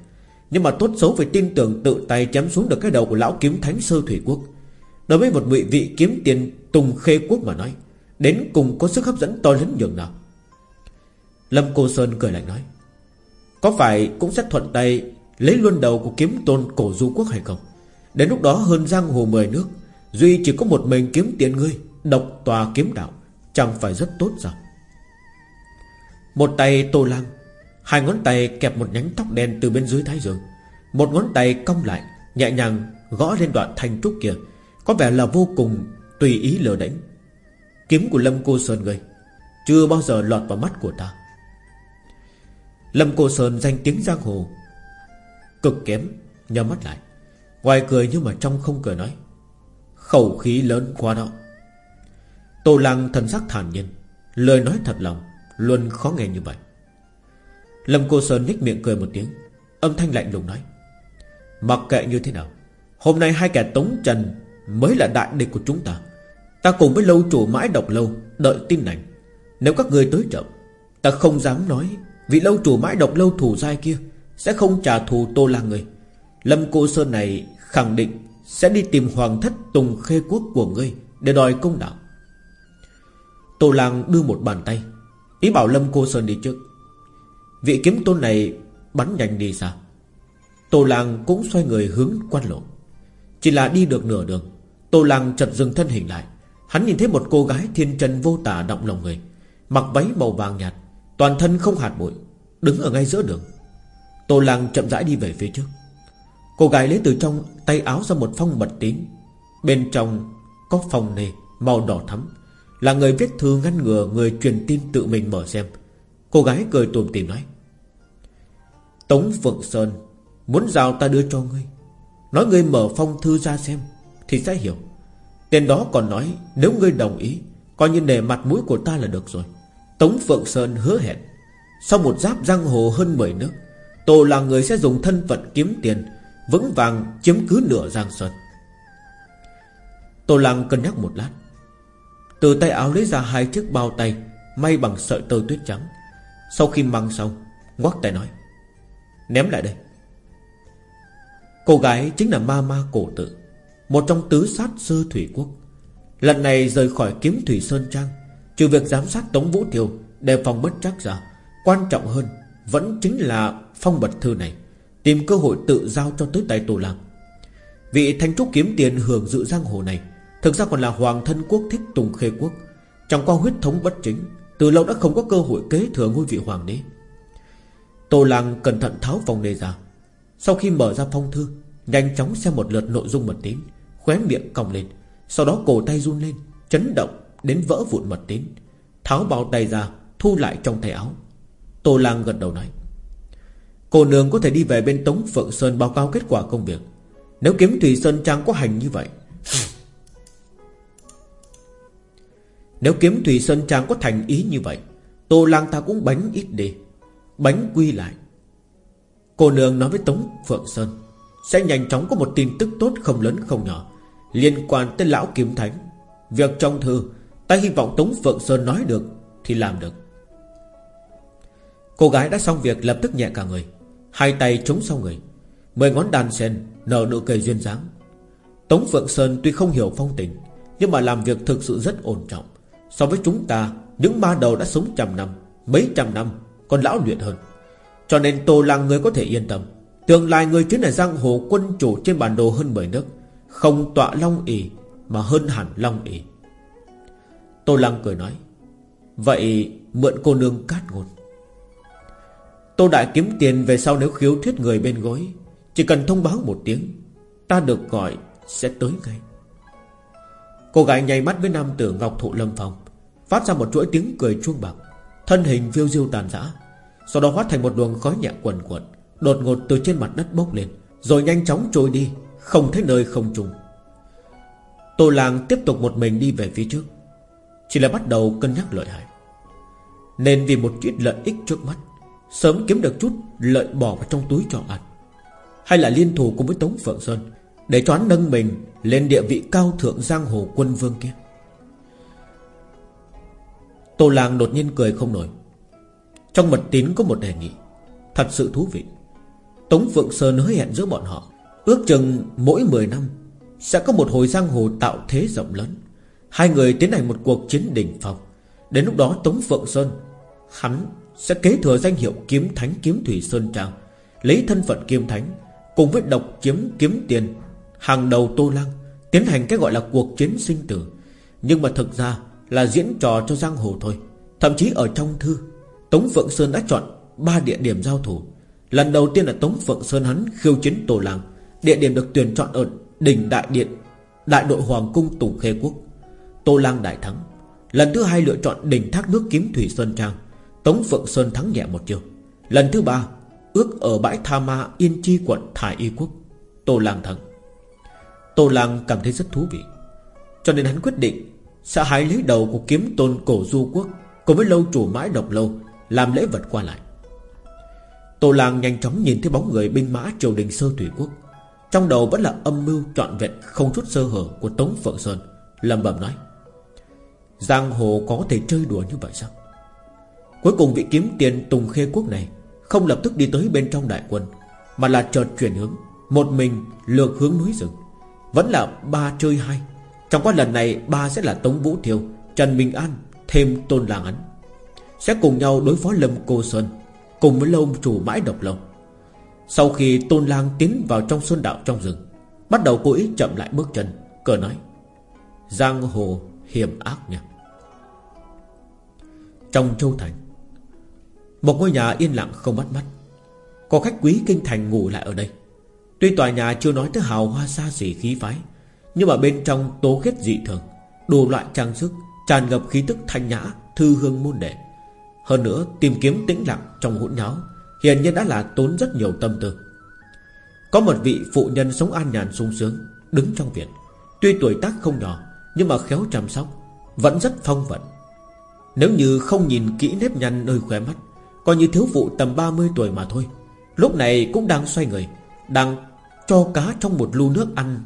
Nhưng mà tốt xấu phải tin tưởng tự tay chém xuống được cái đầu của lão kiếm thánh sơ thủy quốc. Đối với một vị vị kiếm tiền Tùng khê quốc mà nói, Đến cùng có sức hấp dẫn to lớn nhường nào? Lâm Cô Sơn cười lạnh nói, Có phải cũng sẽ thuận tay Lấy luôn đầu của kiếm tôn cổ du quốc hay không? Đến lúc đó hơn giang hồ mười nước, Duy chỉ có một mình kiếm tiền ngươi, Độc tòa kiếm đạo, Chẳng phải rất tốt sao? Một tay tô lăng Hai ngón tay kẹp một nhánh tóc đen từ bên dưới thái dương. Một ngón tay cong lại, Nhẹ nhàng gõ lên đoạn thanh trúc kia. Có vẻ là vô cùng tùy ý lờ đánh Kiếm của Lâm Cô Sơn người Chưa bao giờ lọt vào mắt của ta. Lâm Cô Sơn danh tiếng giang hồ, Cực kém, Nhắm mắt lại. Ngoài cười nhưng mà trong không cười nói, Khẩu khí lớn quá đó. Tô Lăng thần sắc thản nhiên, Lời nói thật lòng, Luôn khó nghe như vậy. Lâm Cô Sơn nhếch miệng cười một tiếng, Âm thanh lạnh lùng nói, Mặc kệ như thế nào, Hôm nay hai kẻ tống trần Mới là đại địch của chúng ta. Ta cùng với lâu chủ mãi độc lâu, Đợi tin lành. Nếu các người tới chậm, Ta không dám nói Vị lâu chủ mãi độc lâu thủ dai kia Sẽ không trả thù Tô là người. Lâm Cô Sơn này khẳng định Sẽ đi tìm hoàng thất Tùng Khê Quốc của ngươi Để đòi công đạo. Tô Lang đưa một bàn tay, Ý bảo Lâm Cô Sơn đi trước. Vị kiếm tôn này bắn nhanh đi sao? Tô Làng cũng xoay người hướng quan lộ. Chỉ là đi được nửa đường, Tô Làng chợt dừng thân hình lại. Hắn nhìn thấy một cô gái thiên trần vô tả động lòng người, Mặc váy màu vàng nhạt, Toàn thân không hạt bụi, Đứng ở ngay giữa đường. Tô Làng chậm rãi đi về phía trước. Cô gái lấy từ trong tay áo ra một phong mật tín. Bên trong có phong nề Màu đỏ thắm, Là người viết thư ngăn ngừa người truyền tin tự mình mở xem. Cô gái cười tùm tìm nói, Tống Phượng Sơn, Muốn giao ta đưa cho ngươi. Nói ngươi mở phong thư ra xem, Thì sẽ hiểu. Tên đó còn nói, nếu ngươi đồng ý, Coi như nề mặt mũi của ta là được rồi. Tống Phượng Sơn hứa hẹn, Sau một giáp giang hồ hơn 10 nước, Tổ là người sẽ dùng thân phận kiếm tiền, Vững vàng chiếm cứ nửa Giang Sơn. Tô Lăng cân nhắc một lát, Từ tay áo lấy ra hai chiếc bao tay, May bằng sợi tơ tuyết trắng sau khi mang xong, Ngoắc tay nói, Ném lại đây. Cô gái chính là ma ma cổ tự Một trong tứ sát sư thủy quốc. Lần này rời khỏi kiếm thủy Sơn Trang, Trừ việc giám sát Tống Vũ Thiều, Đề phòng bất chắc giả Quan trọng hơn Vẫn chính là phong bật thư này, Tìm cơ hội tự giao cho tới tay tổ làm Vị thanh trúc kiếm tiền hưởng dự giang hồ này Thực ra còn là hoàng thân quốc thích Tùng Khê Quốc chẳng qua huyết thống bất chính từ lâu đã không có cơ hội kế thừa ngôi vị hoàng đế. Tô Lang cẩn thận tháo vòng đề ra. Sau khi mở ra phong thư, Nhanh chóng xem một lượt nội dung mật tín, Khóe miệng cong lên. Sau đó cổ tay run lên, Chấn động đến vỡ vụn mật tín. Tháo bao tay ra, Thu lại trong tay áo. Tô Lang gật đầu nói, Cô nương có thể đi về bên Tống Phượng Sơn báo cáo kết quả công việc. Nếu kiếm Thủy Sơn Trang có hành như vậy Nếu kiếm Thủy Sơn Trang có thành ý như vậy, Tô lang ta cũng bánh ít đi, Bánh quy lại. Cô nương nói với Tống Phượng Sơn, Sẽ nhanh chóng có một tin tức tốt không lớn không nhỏ Liên quan tới lão kiếm thánh. Việc trong thư, Ta hy vọng Tống Phượng Sơn nói được Thì làm được. Cô gái đã xong việc lập tức nhẹ cả người, Hai tay chống sau người, Mười ngón đàn sen Nở nụ cười duyên dáng. Tống Phượng Sơn tuy không hiểu phong tình, Nhưng mà làm việc thực sự rất ổn trọng. So với chúng ta, Những ma đầu đã sống trăm năm, Mấy trăm năm, Còn lão luyện hơn. Cho nên Tô lăng người có thể yên tâm. Tương lai người chính là giang hồ quân chủ trên bản đồ hơn 10 nước, Không tọa long ỉ Mà hơn hẳn long ỉ Tô Lăng cười nói, Vậy mượn cô nương cát ngôn. Tô Đại kiếm tiền về sau nếu khiếu thuyết người bên gối, Chỉ cần thông báo một tiếng, Ta được gọi sẽ tới ngay. Cô gái nháy mắt với nam tử Ngọc Thụ Lâm Phong, Phát ra một chuỗi tiếng cười chuông bạc, Thân hình phiêu diêu tàn rã Sau đó hóa thành một luồng khói nhẹ quần quần Đột ngột từ trên mặt đất bốc lên, Rồi nhanh chóng trôi đi, Không thấy nơi không trùng. Tô Làng tiếp tục một mình đi về phía trước, Chỉ là bắt đầu cân nhắc lợi hại. Nên vì một chút lợi ích trước mắt, Sớm kiếm được chút lợi bỏ vào trong túi cho ăn, Hay là liên thủ cùng với Tống Phượng Sơn Để cho hắn nâng mình lên địa vị cao thượng giang hồ quân vương kia. Tô Làng đột nhiên cười không nổi. Trong mật tín có một đề nghị, Thật sự thú vị. Tống Phượng Sơn hứa hẹn giữa bọn họ, Ước chừng mỗi 10 năm Sẽ có một hồi giang hồ tạo thế rộng lớn. Hai người tiến hành một cuộc chiến đỉnh phong. Đến lúc đó Tống Phượng Sơn, Hắn sẽ kế thừa danh hiệu kiếm thánh kiếm thủy Sơn Trang, Lấy thân phận kiếm thánh, Cùng với độc kiếm kiếm tiền Hàng đầu Tô Lăng Tiến hành cái gọi là cuộc chiến sinh tử. Nhưng mà thực ra là diễn trò cho giang hồ thôi. Thậm chí ở trong thư, Tống Phượng Sơn đã chọn ba địa điểm giao thủ. Lần đầu tiên là Tống Phượng Sơn hắn khiêu chiến Tô Lăng Địa điểm được tuyển chọn ở đỉnh Đại Điện, Đại đội Hoàng Cung Tùng Khê Quốc. Tô Lăng đại thắng. Lần thứ hai lựa chọn đỉnh thác nước kiếm Thủy Sơn Trang, Tống Phượng Sơn thắng nhẹ một chiều. Lần thứ ba, Ước ở bãi Tha Ma, Yên Chi, quận Thải Y Quốc, Tô Lang thắng. Tô Lang cảm thấy rất thú vị. Cho nên hắn quyết định Sẽ hái lấy đầu của kiếm tôn cổ du quốc Cùng với lâu chủ mãi độc lâu Làm lễ vật qua lại. Tô Lang nhanh chóng nhìn thấy bóng người binh mã triều đình sơ thủy quốc. Trong đầu vẫn là âm mưu trọn vẹn Không chút sơ hở của Tống Phượng Sơn, lẩm bẩm nói, Giang hồ có thể chơi đùa như vậy sao? Cuối cùng vị kiếm tiền Tùng Khê Quốc này Không lập tức đi tới bên trong đại quân, Mà là chợt chuyển hướng, Một mình lược hướng núi rừng. Vẫn là ba chơi hai. Trong qua lần này ba sẽ là Tống Vũ Thiêu, Trần Minh An, Thêm Tôn Làng Ấn. Sẽ cùng nhau đối phó Lâm Cô Sơn, Cùng với lâu chủ mãi độc lâu Sau khi Tôn Lang tiến vào trong sơn đạo trong rừng, Bắt đầu cố ý chậm lại bước chân, Cờ nói, Giang hồ hiểm ác nha. Trong châu thành, một ngôi nhà yên lặng không bắt mắt. Có khách quý kinh thành ngủ lại ở đây. Tuy tòa nhà chưa nói tới hào hoa xa xỉ khí phái, Nhưng mà bên trong tố kết dị thường đồ loại trang sức, Tràn ngập khí tức thanh nhã, Thư hương môn đệ. Hơn nữa, tìm kiếm tĩnh lặng trong hỗn nháo Hiển nhiên đã là tốn rất nhiều tâm tư. Có một vị phụ nhân sống an nhàn sung sướng, Đứng trong viện. Tuy tuổi tác không nhỏ, Nhưng mà khéo chăm sóc, Vẫn rất phong vận. Nếu như không nhìn kỹ nếp nhăn nơi khóe mắt, Coi như thiếu phụ tầm 30 tuổi mà thôi, Lúc này cũng đang xoay người, Đang cho cá trong một lu nước ăn.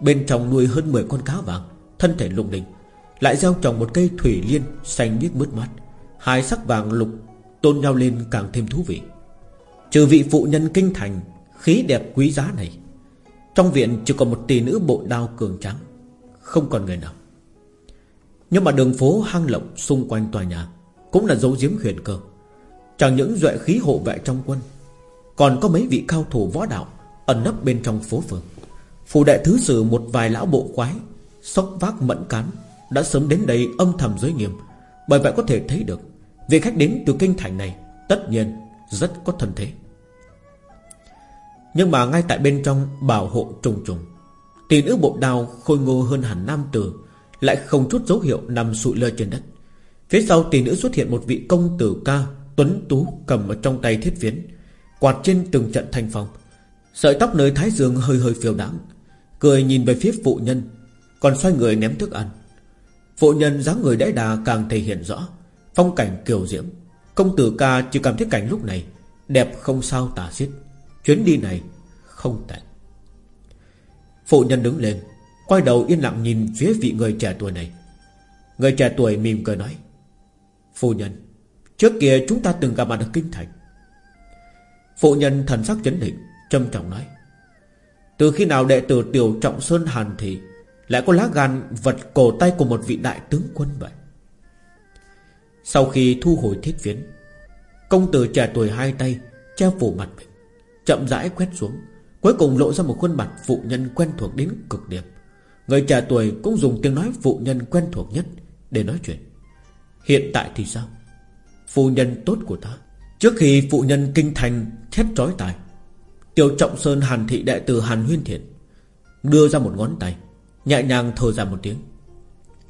Bên trong nuôi hơn 10 con cá vàng, Thân thể lùng đình Lại gieo trồng một cây thủy liên Xanh biếc mướt mắt Hai sắc vàng lục tôn nhau lên càng thêm thú vị. Trừ vị phụ nhân kinh thành, Khí đẹp quý giá này, Trong viện chỉ còn một tỷ nữ bộ đao cường trắng Không còn người nào. Nhưng mà đường phố hang lộng xung quanh tòa nhà Cũng là dấu diếm huyền cơ. Chẳng những duệ khí hộ vệ trong quân, Còn có mấy vị cao thủ võ đạo Ẩn nấp bên trong phố phường. Phù đệ thứ sử một vài lão bộ quái, Sóc vác mẫn cán Đã sớm đến đây âm thầm giới nghiêm. Bởi vậy có thể thấy được Vị khách đến từ kinh thành này Tất nhiên rất có thân thế. Nhưng mà ngay tại bên trong Bảo hộ trùng trùng Tỷ nữ bộ đào khôi ngô hơn hẳn nam tử Lại không chút dấu hiệu nằm sụi lơ trên đất. Phía sau tỷ nữ xuất hiện một vị công tử ca Tuấn Tú cầm ở trong tay thiết phiến Quạt trên từng trận thanh phong. Sợi tóc nơi thái dương hơi hơi phiêu đáng Cười nhìn về phía phụ nhân, Còn xoay người ném thức ăn. Phụ nhân dáng người đẽ đà càng thể hiện rõ Phong cảnh kiều diễm. Công tử ca chỉ cảm thấy cảnh lúc này Đẹp không sao tả xiết. Chuyến đi này không tệ. Phụ nhân đứng lên, Quay đầu yên lặng nhìn phía vị người trẻ tuổi này. Người trẻ tuổi mỉm cười nói, phụ nhân, Trước kia chúng ta từng gặp mặt ở Kinh Thành. Phụ nhân thần sắc chấn định Trâm trọng nói, Từ khi nào đệ tử Tiểu Trọng Sơn Hàn Thị Lại có lá gan vật cổ tay của một vị đại tướng quân vậy? Sau khi thu hồi thiết phiến, Công tử trẻ tuổi hai tay Che phủ mặt mình, Chậm rãi quét xuống, Cuối cùng lộ ra một khuôn mặt phụ nhân quen thuộc đến cực điểm. Người trẻ tuổi cũng dùng tiếng nói phụ nhân quen thuộc nhất Để nói chuyện. Hiện tại thì sao? Phụ nhân tốt của ta. Trước khi phụ nhân kinh thành thét trói tài Tiểu Trọng Sơn, Hàn Thị đệ tử, Hàn Huyên Thiện Đưa ra một ngón tay, Nhẹ nhàng thở ra một tiếng.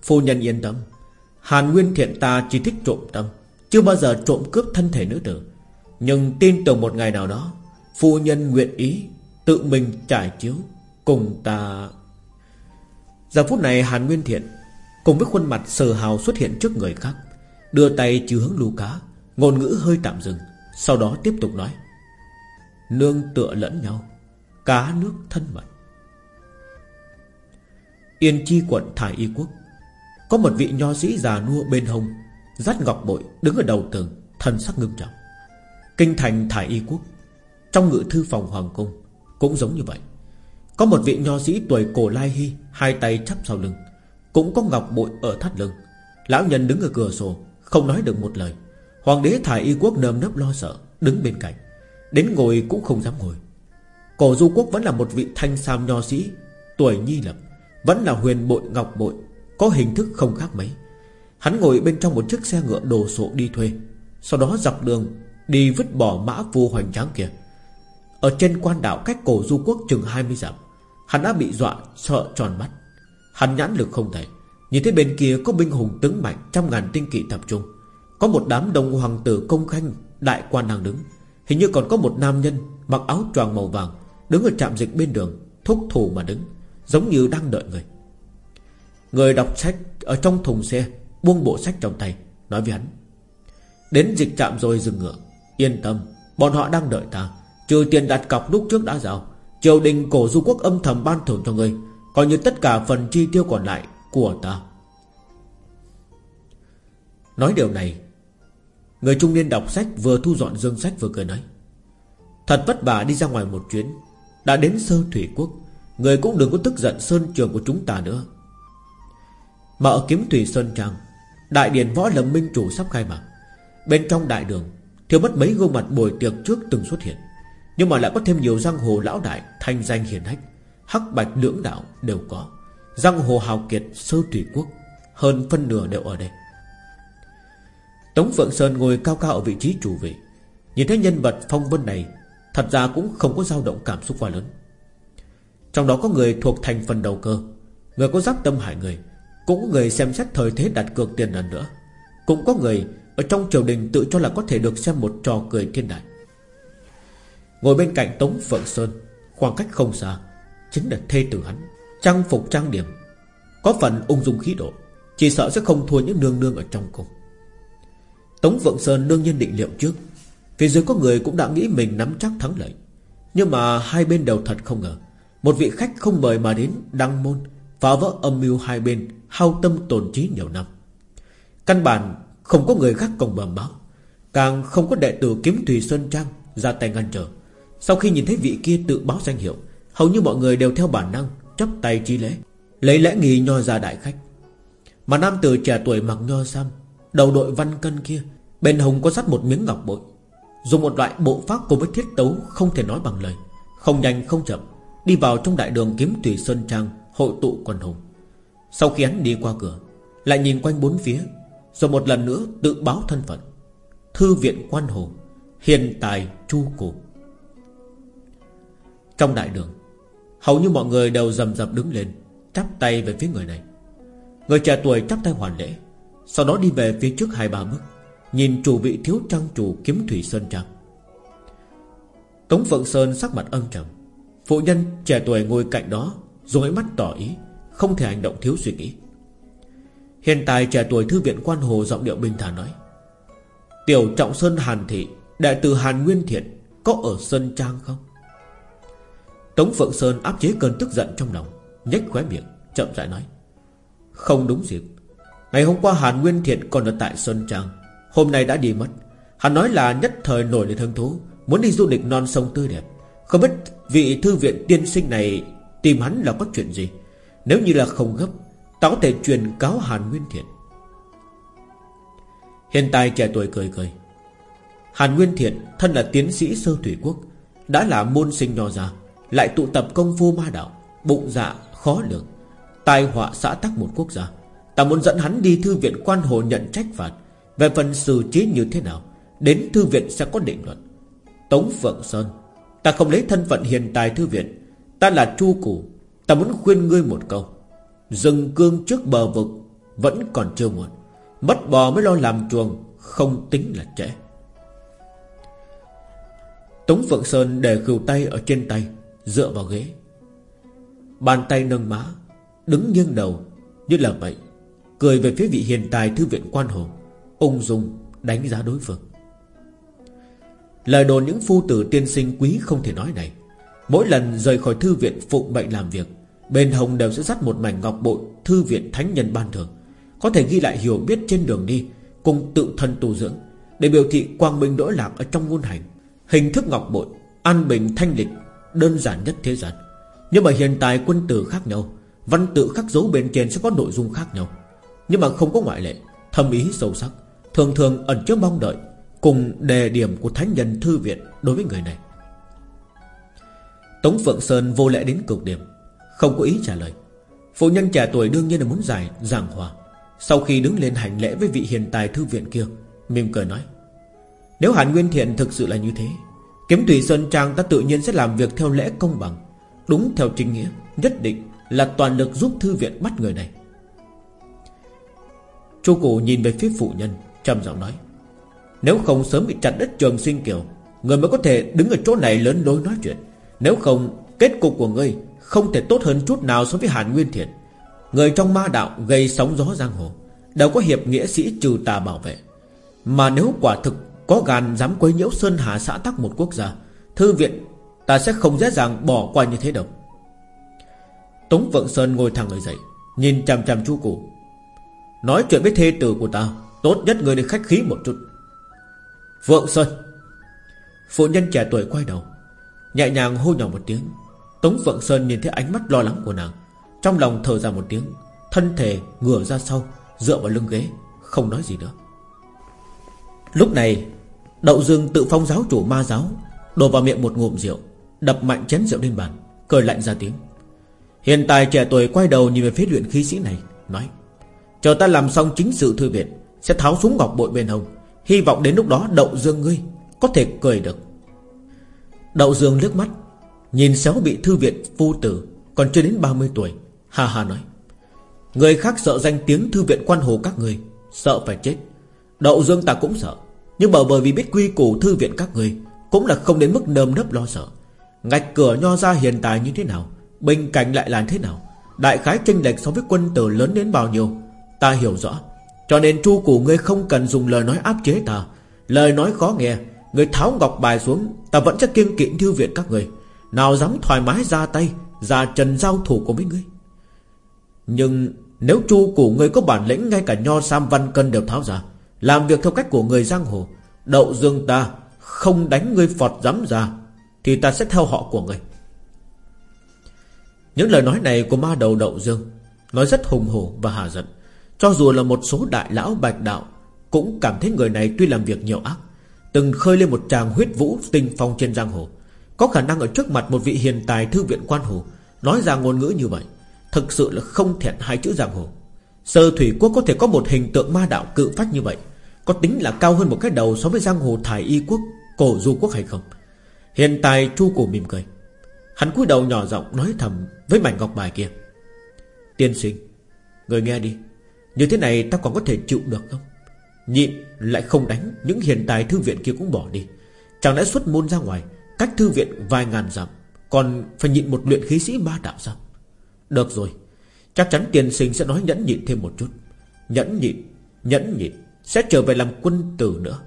Phu nhân yên tâm, Hàn Nguyên Thiện ta chỉ thích trộm tâm, Chưa bao giờ trộm cướp thân thể nữ tử. Nhưng tin tưởng một ngày nào đó, Phu nhân nguyện ý Tự mình trải chiếu Cùng ta. Giờ phút này Hàn Nguyên Thiện Cùng với khuôn mặt sờ hào xuất hiện trước người khác, Đưa tay chỉ hướng lù cá, Ngôn ngữ hơi tạm dừng, Sau đó tiếp tục nói. Nương tựa lẫn nhau, Cá nước thân mật. Yên chi quận Thải Y Quốc, Có một vị nho sĩ già nua bên hông, Dắt ngọc bội đứng ở đầu tường Thân sắc ngưng trọng. Kinh thành Thải Y Quốc, Trong ngự thư phòng Hoàng Cung, Cũng giống như vậy. Có một vị nho sĩ tuổi cổ lai hy Hai tay chắp sau lưng, Cũng có ngọc bội ở thắt lưng. Lão nhân đứng ở cửa sổ, Không nói được một lời. Hoàng đế Thải Y Quốc nơm nớp lo sợ, Đứng bên cạnh. Đến ngồi cũng không dám ngồi. Cổ du quốc vẫn là một vị thanh sam nho sĩ, Tuổi nhi lập, Vẫn là huyền bội, ngọc bội, Có hình thức không khác mấy. Hắn ngồi bên trong một chiếc xe ngựa đồ sộ đi thuê, Sau đó dọc đường Đi vứt bỏ mã vua hoành tráng kia. Ở trên quan đảo cách cổ du quốc chừng 20 dặm, Hắn đã bị dọa sợ tròn mắt. Hắn nhãn lực không thể Nhìn thấy bên kia có binh hùng tướng mạnh Trăm ngàn tinh kỵ tập trung. Có một đám đông hoàng tử công khanh, Đại quan đang đứng. Hình như còn có một nam nhân Mặc áo choàng màu vàng Đứng ở trạm dịch bên đường, Thúc thủ mà đứng, Giống như đang đợi người. Người đọc sách ở trong thùng xe Buông bộ sách trong tay, Nói với hắn, Đến dịch trạm rồi dừng ngựa, Yên tâm, Bọn họ đang đợi ta. Trừ tiền đặt cọc lúc trước đã giao, Triều đình cổ du quốc âm thầm ban thưởng cho người Coi như tất cả phần chi tiêu còn lại Của ta. Nói điều này Người trung niên đọc sách vừa thu dọn dương sách vừa cười nói, Thật vất vả đi ra ngoài một chuyến. Đã đến sơ thủy quốc, Người cũng đừng có tức giận sơn trường của chúng ta nữa. Mà ở kiếm thủy sơn trang, Đại điển võ lâm minh chủ sắp khai mạc. Bên trong đại đường, Thiếu mất mấy gương mặt buổi tiệc trước từng xuất hiện, Nhưng mà lại có thêm nhiều giang hồ lão đại Thanh danh hiển hách, Hắc bạch lưỡng đạo đều có. Giang hồ hào kiệt sơ thủy quốc Hơn phân nửa đều ở đây. Tống Phượng Sơn ngồi cao cao ở vị trí chủ vị. Nhìn thấy nhân vật phong vân này, Thật ra cũng không có dao động cảm xúc quá lớn. Trong đó có người thuộc thành phần đầu cơ, Người có giáp tâm hại người, Cũng có người xem xét thời thế đặt cược tiền lần nữa. Cũng có người Ở trong triều đình tự cho là có thể được xem một trò cười thiên đại. Ngồi bên cạnh Tống Phượng Sơn, Khoảng cách không xa, Chính là thê tử hắn. Trang phục trang điểm, Có phần ung dung khí độ, Chỉ sợ sẽ không thua những nương nương ở trong cung. Tống Vượng Sơn đương nhiên định liệu trước. Phía dưới có người cũng đã nghĩ mình nắm chắc thắng lợi. Nhưng mà hai bên đều thật không ngờ. Một vị khách không mời mà đến Đăng môn, Phá vỡ âm mưu hai bên, Hao tâm tổn trí nhiều năm. Căn bản không có người khác còn bầm báo. Càng không có đệ tử kiếm Thùy Sơn Trang Ra tay ngăn trở. Sau khi nhìn thấy vị kia tự báo danh hiệu, Hầu như mọi người đều theo bản năng Chấp tay chi lễ, Lấy lẽ nghi nho ra đại khách. Mà nam tử trẻ tuổi mặc nho sam Đầu đội văn cân kia, Bên hồng có sắt một miếng ngọc bội. Dùng một loại bộ pháp cùng với thiết tấu Không thể nói bằng lời. Không nhanh, không chậm, Đi vào trong đại đường kiếm tùy sơn trang, Hội tụ quần hùng. Sau khi hắn đi qua cửa, Lại nhìn quanh bốn phía, Rồi một lần nữa tự báo thân phận. Thư viện quan hồ Hiền tài, chu cổ. Trong đại đường, Hầu như mọi người đều rầm rập đứng lên, Chắp tay về phía người này. Người trẻ tuổi chắp tay hoàn lễ. Sau đó đi về phía trước hai ba bước, Nhìn chủ vị thiếu trang chủ kiếm thủy sơn trang. Tống Phượng Sơn sắc mặt âm trầm. Phụ nhân trẻ tuổi ngồi cạnh đó, Dùng ánh mắt tỏ ý, Không thể hành động thiếu suy nghĩ.
Hiện tại trẻ tuổi thư viện quan hồ giọng điệu bình thản nói, Tiểu Trọng Sơn Hàn Thị Đại tử Hàn Nguyên Thiện, Có ở Sơn Trang không? Tống Phượng Sơn áp chế cơn tức giận trong lòng, nhếch khóe miệng, chậm rãi nói, Không đúng dịp Ngày hôm qua Hàn Nguyên Thiện còn ở tại Sơn Trang. Hôm nay đã đi mất. Hắn nói là nhất thời nổi lên hứng thú, Muốn đi du lịch non sông tươi đẹp. Không biết vị thư viện tiên sinh này Tìm hắn là có chuyện gì? Nếu như là không gấp, Ta có thể truyền cáo Hàn Nguyên Thiện. Hiện tại trẻ tuổi cười cười. Hàn Nguyên Thiện Thân là tiến sĩ sơ thủy quốc, Đã là môn sinh nho già Lại tụ tập công phu ma đạo, Bụng dạ khó lường, Tai họa xã tắc một quốc gia. Ta muốn dẫn hắn đi thư viện quan hồ nhận trách phạt. Về phần xử trí như thế nào, Đến thư viện sẽ có định luận Tống Phượng Sơn, Ta không lấy thân phận hiện tài thư viện. Ta là Chu Củ, Ta muốn khuyên ngươi một câu. Dừng cương trước bờ vực Vẫn còn chưa muộn. Mất bò mới lo làm chuồng, Không tính là trễ. Tống Phượng Sơn để khều tay ở trên tay, Dựa vào ghế. Bàn tay nâng má, Đứng nghiêng đầu, Như là vậy. Cười về phía vị hiền tài thư viện quan hồ Ung dung đánh giá đối phương. Lời đồn những phu tử tiên sinh quý không thể nói này. Mỗi lần rời khỏi thư viện phụng mệnh làm việc, Bên hồng đều sẽ dắt một mảnh ngọc bội Thư viện thánh nhân ban thường Có thể ghi lại hiểu biết trên đường đi, Cùng tự thân tu dưỡng, Để biểu thị quang minh đỗi lạc ở trong ngôn hành. Hình thức ngọc bội, An bình thanh lịch, Đơn giản nhất thế gian. Nhưng mà hiện tại quân tử khác nhau, Văn tự khắc dấu bên trên sẽ có nội dung khác nhau. Nhưng mà không có ngoại lệ, Thâm ý sâu sắc, Thường thường ẩn chứa mong đợi Cùng đề điểm của thánh nhân thư viện Đối với người này. Tống Phượng Sơn vô lẽ đến cực điểm, Không có ý trả lời. Phụ nhân trẻ tuổi đương nhiên là muốn giải giảng hòa. Sau khi đứng lên hành lễ với vị hiền tài thư viện kia, Mỉm cười nói, Nếu Hàn Nguyên Thiện thực sự là như thế, Kiếm Thủy Sơn Trang ta tự nhiên sẽ làm việc theo lẽ công bằng. Đúng theo chính nghĩa, Nhất định là toàn lực giúp thư viện bắt người này. Chu Cụ nhìn về phía phụ nhân, trầm giọng nói, Nếu không sớm bị chặt đứt trường sinh kiều, Người mới có thể đứng ở chỗ này lớn lối nói chuyện. Nếu không, Kết cục của ngươi Không thể tốt hơn chút nào so với Hàn Nguyên Thiện. Người trong ma đạo gây sóng gió giang hồ, Đều có hiệp nghĩa sĩ trừ tà bảo vệ. Mà nếu quả thực Có gan dám quấy nhiễu Sơn Hà xã tắc một quốc gia, Thư viện Ta sẽ không dễ dàng bỏ qua như thế đâu. Tống Vượng Sơn ngồi thẳng người dậy, Nhìn chằm chằm chu cụ Nói chuyện với thê tử của ta, Tốt nhất người nên khách khí một chút. Vượng Sơn. Phụ nhân trẻ tuổi quay đầu, Nhẹ nhàng hô nhỏ một tiếng. Tống Vượng Sơn nhìn thấy ánh mắt lo lắng của nàng, Trong lòng thở ra một tiếng, Thân thể ngửa ra sau, Dựa vào lưng ghế, Không nói gì nữa. Lúc này, Đậu Dương tự phong giáo chủ ma giáo, Đổ vào miệng một ngụm rượu, Đập mạnh chén rượu lên bàn, Cười lạnh ra tiếng. Hiện tại trẻ tuổi quay đầu nhìn về phía luyện khí sĩ này, Nói Chờ ta làm xong chính sự thư viện, Sẽ tháo súng ngọc bội bên hông. Hy vọng đến lúc đó đậu dương ngươi Có thể cười được. Đậu dương nước mắt, Nhìn xéo bị thư viện phu tử, Còn chưa đến 30 tuổi Hà hà nói. Người khác sợ danh tiếng thư viện quan hồ các người, Sợ phải chết. Đậu dương ta cũng sợ, Nhưng bởi bởi vì biết quy củ thư viện các người, Cũng là không đến mức nơm nớp lo sợ. Ngạch cửa nho ra hiện tại như thế nào, Bình cảnh lại là thế nào, Đại khái chênh lệch so với quân tử lớn đến bao nhiêu Ta hiểu rõ. Cho nên chu củ ngươi không cần dùng lời nói áp chế ta. Lời nói khó nghe Người tháo ngọc bài xuống, Ta vẫn sẽ kiêng kỵ thư viện các người Nào dám thoải mái ra tay, Ra trần giao thủ của mấy ngươi. Nhưng nếu chu củ ngươi có bản lĩnh, Ngay cả nho sam văn cân đều tháo ra. Làm việc theo cách của người giang hồ, Đậu dương ta Không đánh ngươi phọt dám ra, Thì ta sẽ theo họ của ngươi. Những lời nói này của ma đầu đậu dương, Nói rất hùng hổ và hà giận. Cho dù là một số đại lão bạch đạo, Cũng cảm thấy người này tuy làm việc nhiều ác, Từng khơi lên một tràng huyết vũ tinh phong trên giang hồ. Có khả năng ở trước mặt một vị hiền tài thư viện quan hồ, Nói ra ngôn ngữ như vậy, Thực sự là không thẹn hai chữ giang hồ. Sơ thủy quốc có thể có một hình tượng ma đạo cự phách như vậy, Có tính là cao hơn một cái đầu so với giang hồ thải y quốc, Cổ du quốc hay không? Hiện tại chu cổ mỉm cười. Hắn cúi đầu nhỏ giọng nói thầm Với mảnh ngọc bài kia. Tiên sinh, Người nghe đi. Như thế này ta còn có thể chịu được không? Nhịn lại không đánh, Những hiện tài thư viện kia cũng bỏ đi. Chẳng lẽ xuất môn ra ngoài, Cách thư viện vài ngàn dặm, Còn phải nhịn một luyện khí sĩ ba đạo sao? Được rồi, Chắc chắn tiền sinh sẽ nói nhẫn nhịn thêm một chút. Nhẫn nhịn Nhẫn nhịn, Sẽ trở về làm quân tử nữa.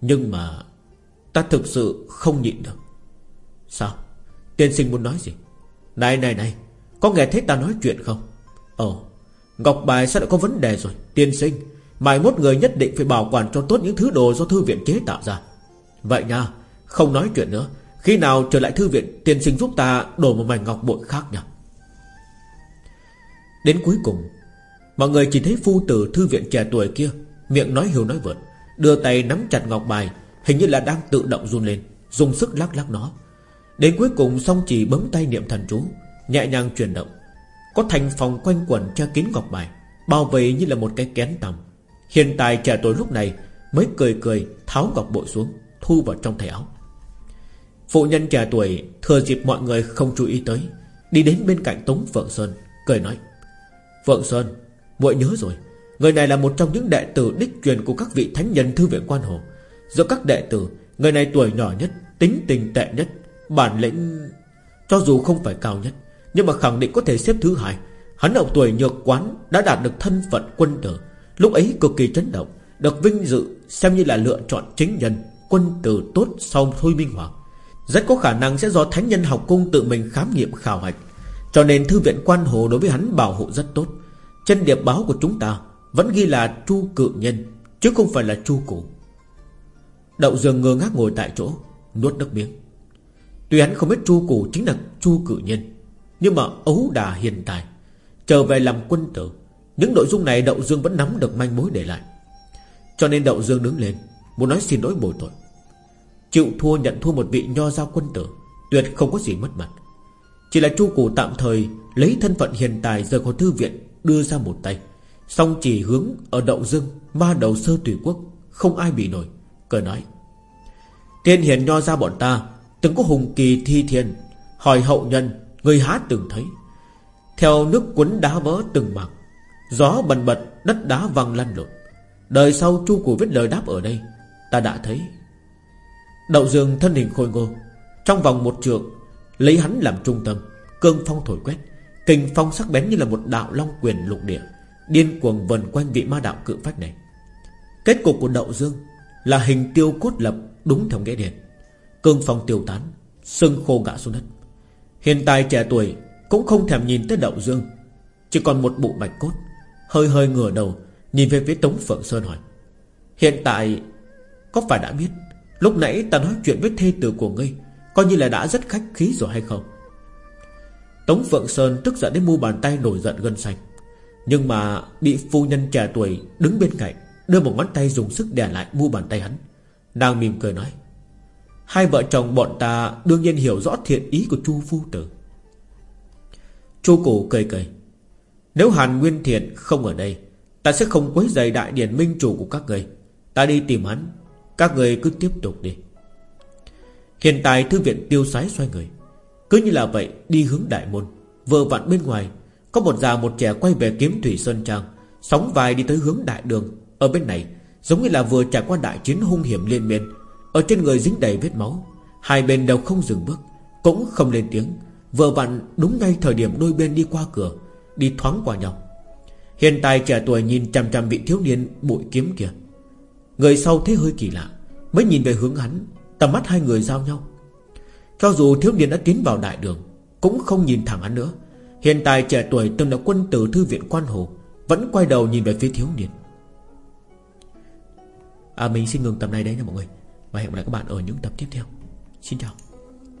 Nhưng mà Ta thực sự không nhịn được. Sao? Tiên sinh muốn nói gì? Này này này, Có nghe thấy ta nói chuyện không? Ồ Ngọc bài sao đã có vấn đề rồi? Tiên sinh, Mai mốt người nhất định phải bảo quản cho tốt những thứ đồ do thư viện chế tạo ra. Vậy nha, Không nói chuyện nữa. Khi nào trở lại thư viện, Tiên sinh giúp ta đổ một mảnh ngọc bội khác nha. Đến cuối cùng, Mọi người chỉ thấy phu tử thư viện trẻ tuổi kia, Miệng nói hiểu nói vượt, Đưa tay nắm chặt ngọc bài, Hình như là đang tự động run lên, Dùng sức lắc lắc nó. Đến cuối cùng, song chỉ bấm tay niệm thần chú, Nhẹ nhàng chuyển động. Có thành phòng quanh quẩn che kín ngọc bài, Bao vây như là một cái kén tầm Hiện tại trẻ tuổi lúc này Mới cười cười, tháo ngọc bội xuống, Thu vào trong thẻ áo. Phụ nhân trẻ tuổi thừa dịp mọi người không chú ý tới, Đi đến bên cạnh Tống Phượng Sơn, Cười nói, Phượng Sơn, muội nhớ rồi, Người này là một trong những đệ tử đích truyền Của các vị thánh nhân thư viện quan hồ. Giữa các đệ tử, Người này tuổi nhỏ nhất, Tính tình tệ nhất, Bản lĩnh Cho dù không phải cao nhất nhưng mà khẳng định có thể xếp thứ hai. Hắn ở tuổi nhược quán Đã đạt được thân phận quân tử. Lúc ấy cực kỳ chấn động, Được vinh dự xem như là lựa chọn chính nhân, Quân tử tốt sau Thôi Minh Hoàng. Rất có khả năng sẽ do Thánh nhân học cung tự mình khám nghiệm khảo hạch. Cho nên thư viện quan hồ đối với hắn bảo hộ rất tốt. Chân điệp báo của chúng ta Vẫn ghi là Chu Cự Nhân, Chứ không phải là Chu Cụ Đậu dường ngơ ngác ngồi tại chỗ, Nuốt nước miếng. Tuy hắn không biết Chu Cụ chính là Chu Cự Nhân nhưng mà ấu đà hiền tài Trở về làm quân tử, Những nội dung này Đậu Dương vẫn nắm được manh mối để lại. Cho nên Đậu Dương đứng lên, Muốn nói xin lỗi bồi tội. Chịu thua nhận thua một vị nho giao quân tử, Tuyệt không có gì mất mặt. Chỉ là Chu Cụ tạm thời Lấy thân phận hiền tài rời khỏi thư viện, Đưa ra một tay. Song chỉ hướng ở Đậu Dương, Ma đầu sơ tùy quốc, Không ai bị nổi Cười nói. Tiên hiền nho ra bọn ta, Từng có hùng kỳ thi thiên, Hỏi hậu nhân Người há từng thấy. Theo nước cuốn đá vỡ từng mảng Gió bần bật, Đất đá văng lăn lộn. Đời sau chu của viết lời đáp ở đây, Ta đã thấy. Đậu dương thân hình khôi ngô, Trong vòng một trượng, Lấy hắn làm trung tâm Cơn phong thổi quét, Kình phong sắc bén như là một đạo long quyền lục địa, Điên cuồng vần quanh vị ma đạo cự phách này. Kết cục của đậu dương Là hình tiêu cốt lập Đúng theo nghĩa điện Cương phong tiêu tán, Sưng khô gã xuống đất. Hiện tại trẻ tuổi Cũng không thèm nhìn tới đậu dương. Chỉ còn một bộ bạch cốt, Hơi hơi ngửa đầu, Nhìn về phía Tống Phượng Sơn hỏi. Hiện tại, Có phải đã biết, Lúc nãy ta nói chuyện với thê tử của ngươi, Coi như là đã rất khách khí rồi hay không? Tống Phượng Sơn tức giận đến mu bàn tay nổi giận gân xanh. Nhưng mà bị phu nhân trẻ tuổi đứng bên cạnh, Đưa một ngón tay dùng sức đè lại mu bàn tay hắn. Đang mỉm cười nói Hai vợ chồng bọn ta đương nhiên hiểu rõ thiện ý của Chu Phu Tử. Chu Cổ cười cười, Nếu Hàn Nguyên Thiện không ở đây, Ta sẽ không quấy rầy đại điển minh chủ của các người. Ta đi tìm hắn, Các người cứ tiếp tục đi. Hiện tại thư viện tiêu sái xoay người. Cứ như là vậy, đi hướng đại môn, Vừa vặn bên ngoài, Có một già một trẻ quay về kiếm Thủy Sơn Trang, Sóng vai đi tới hướng đại đường. Ở bên này, Giống như là vừa trải qua đại chiến hung hiểm liên miên ở trên người dính đầy vết máu, Hai bên đều không dừng bước, Cũng không lên tiếng. Vừa vặn đúng ngay thời điểm đôi bên đi qua cửa, Đi thoáng qua nhau. Hiện tại trẻ tuổi nhìn chằm chằm vị thiếu niên bụi kiếm kìa Người sau thấy hơi kỳ lạ, Mới nhìn về hướng hắn, Tầm mắt hai người giao nhau. Cho dù thiếu niên đã tiến vào đại đường, Cũng không nhìn thẳng hắn nữa. Hiện tại trẻ tuổi từng là quân tử thư viện quan hồ, Vẫn quay đầu nhìn về phía thiếu niên. À mình xin ngừng tầm này đấy nha mọi người. Và hẹn gặp lại các bạn ở những tập tiếp theo. Xin chào.